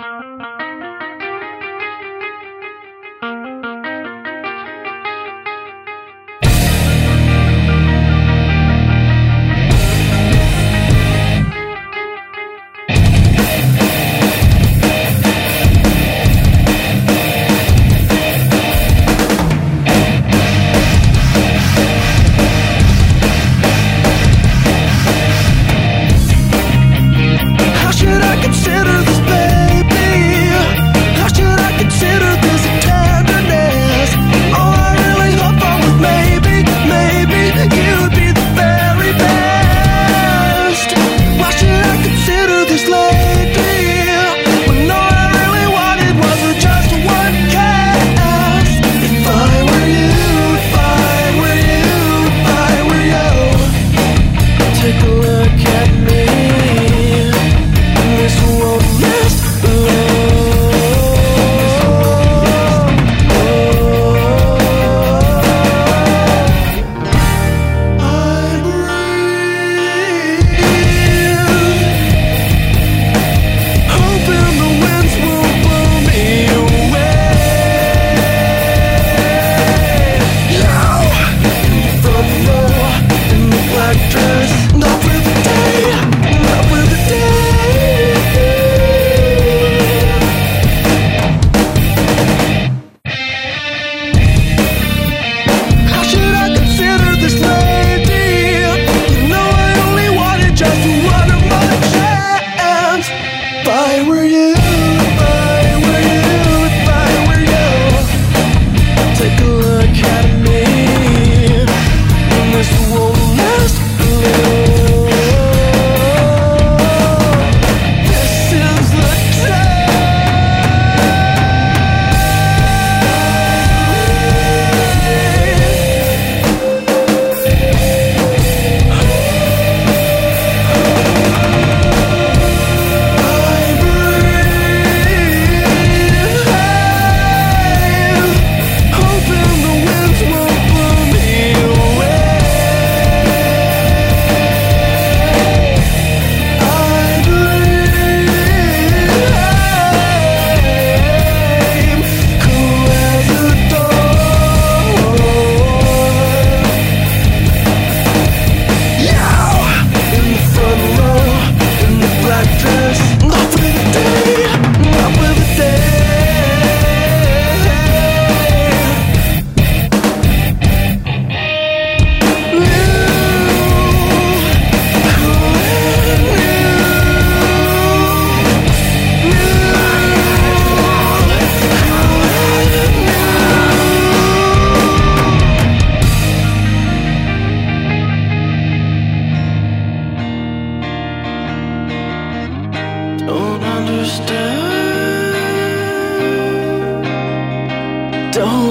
Música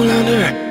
understand. Don't under.